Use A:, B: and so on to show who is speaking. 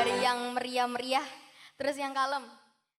A: dari yang meriah-meriah, terus yang kalem.